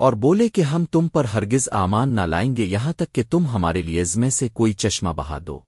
اور بولے کہ ہم تم پر ہرگز آمان نہ لائیں گے یہاں تک کہ تم ہمارے لیے میں سے کوئی چشمہ بہا دو۔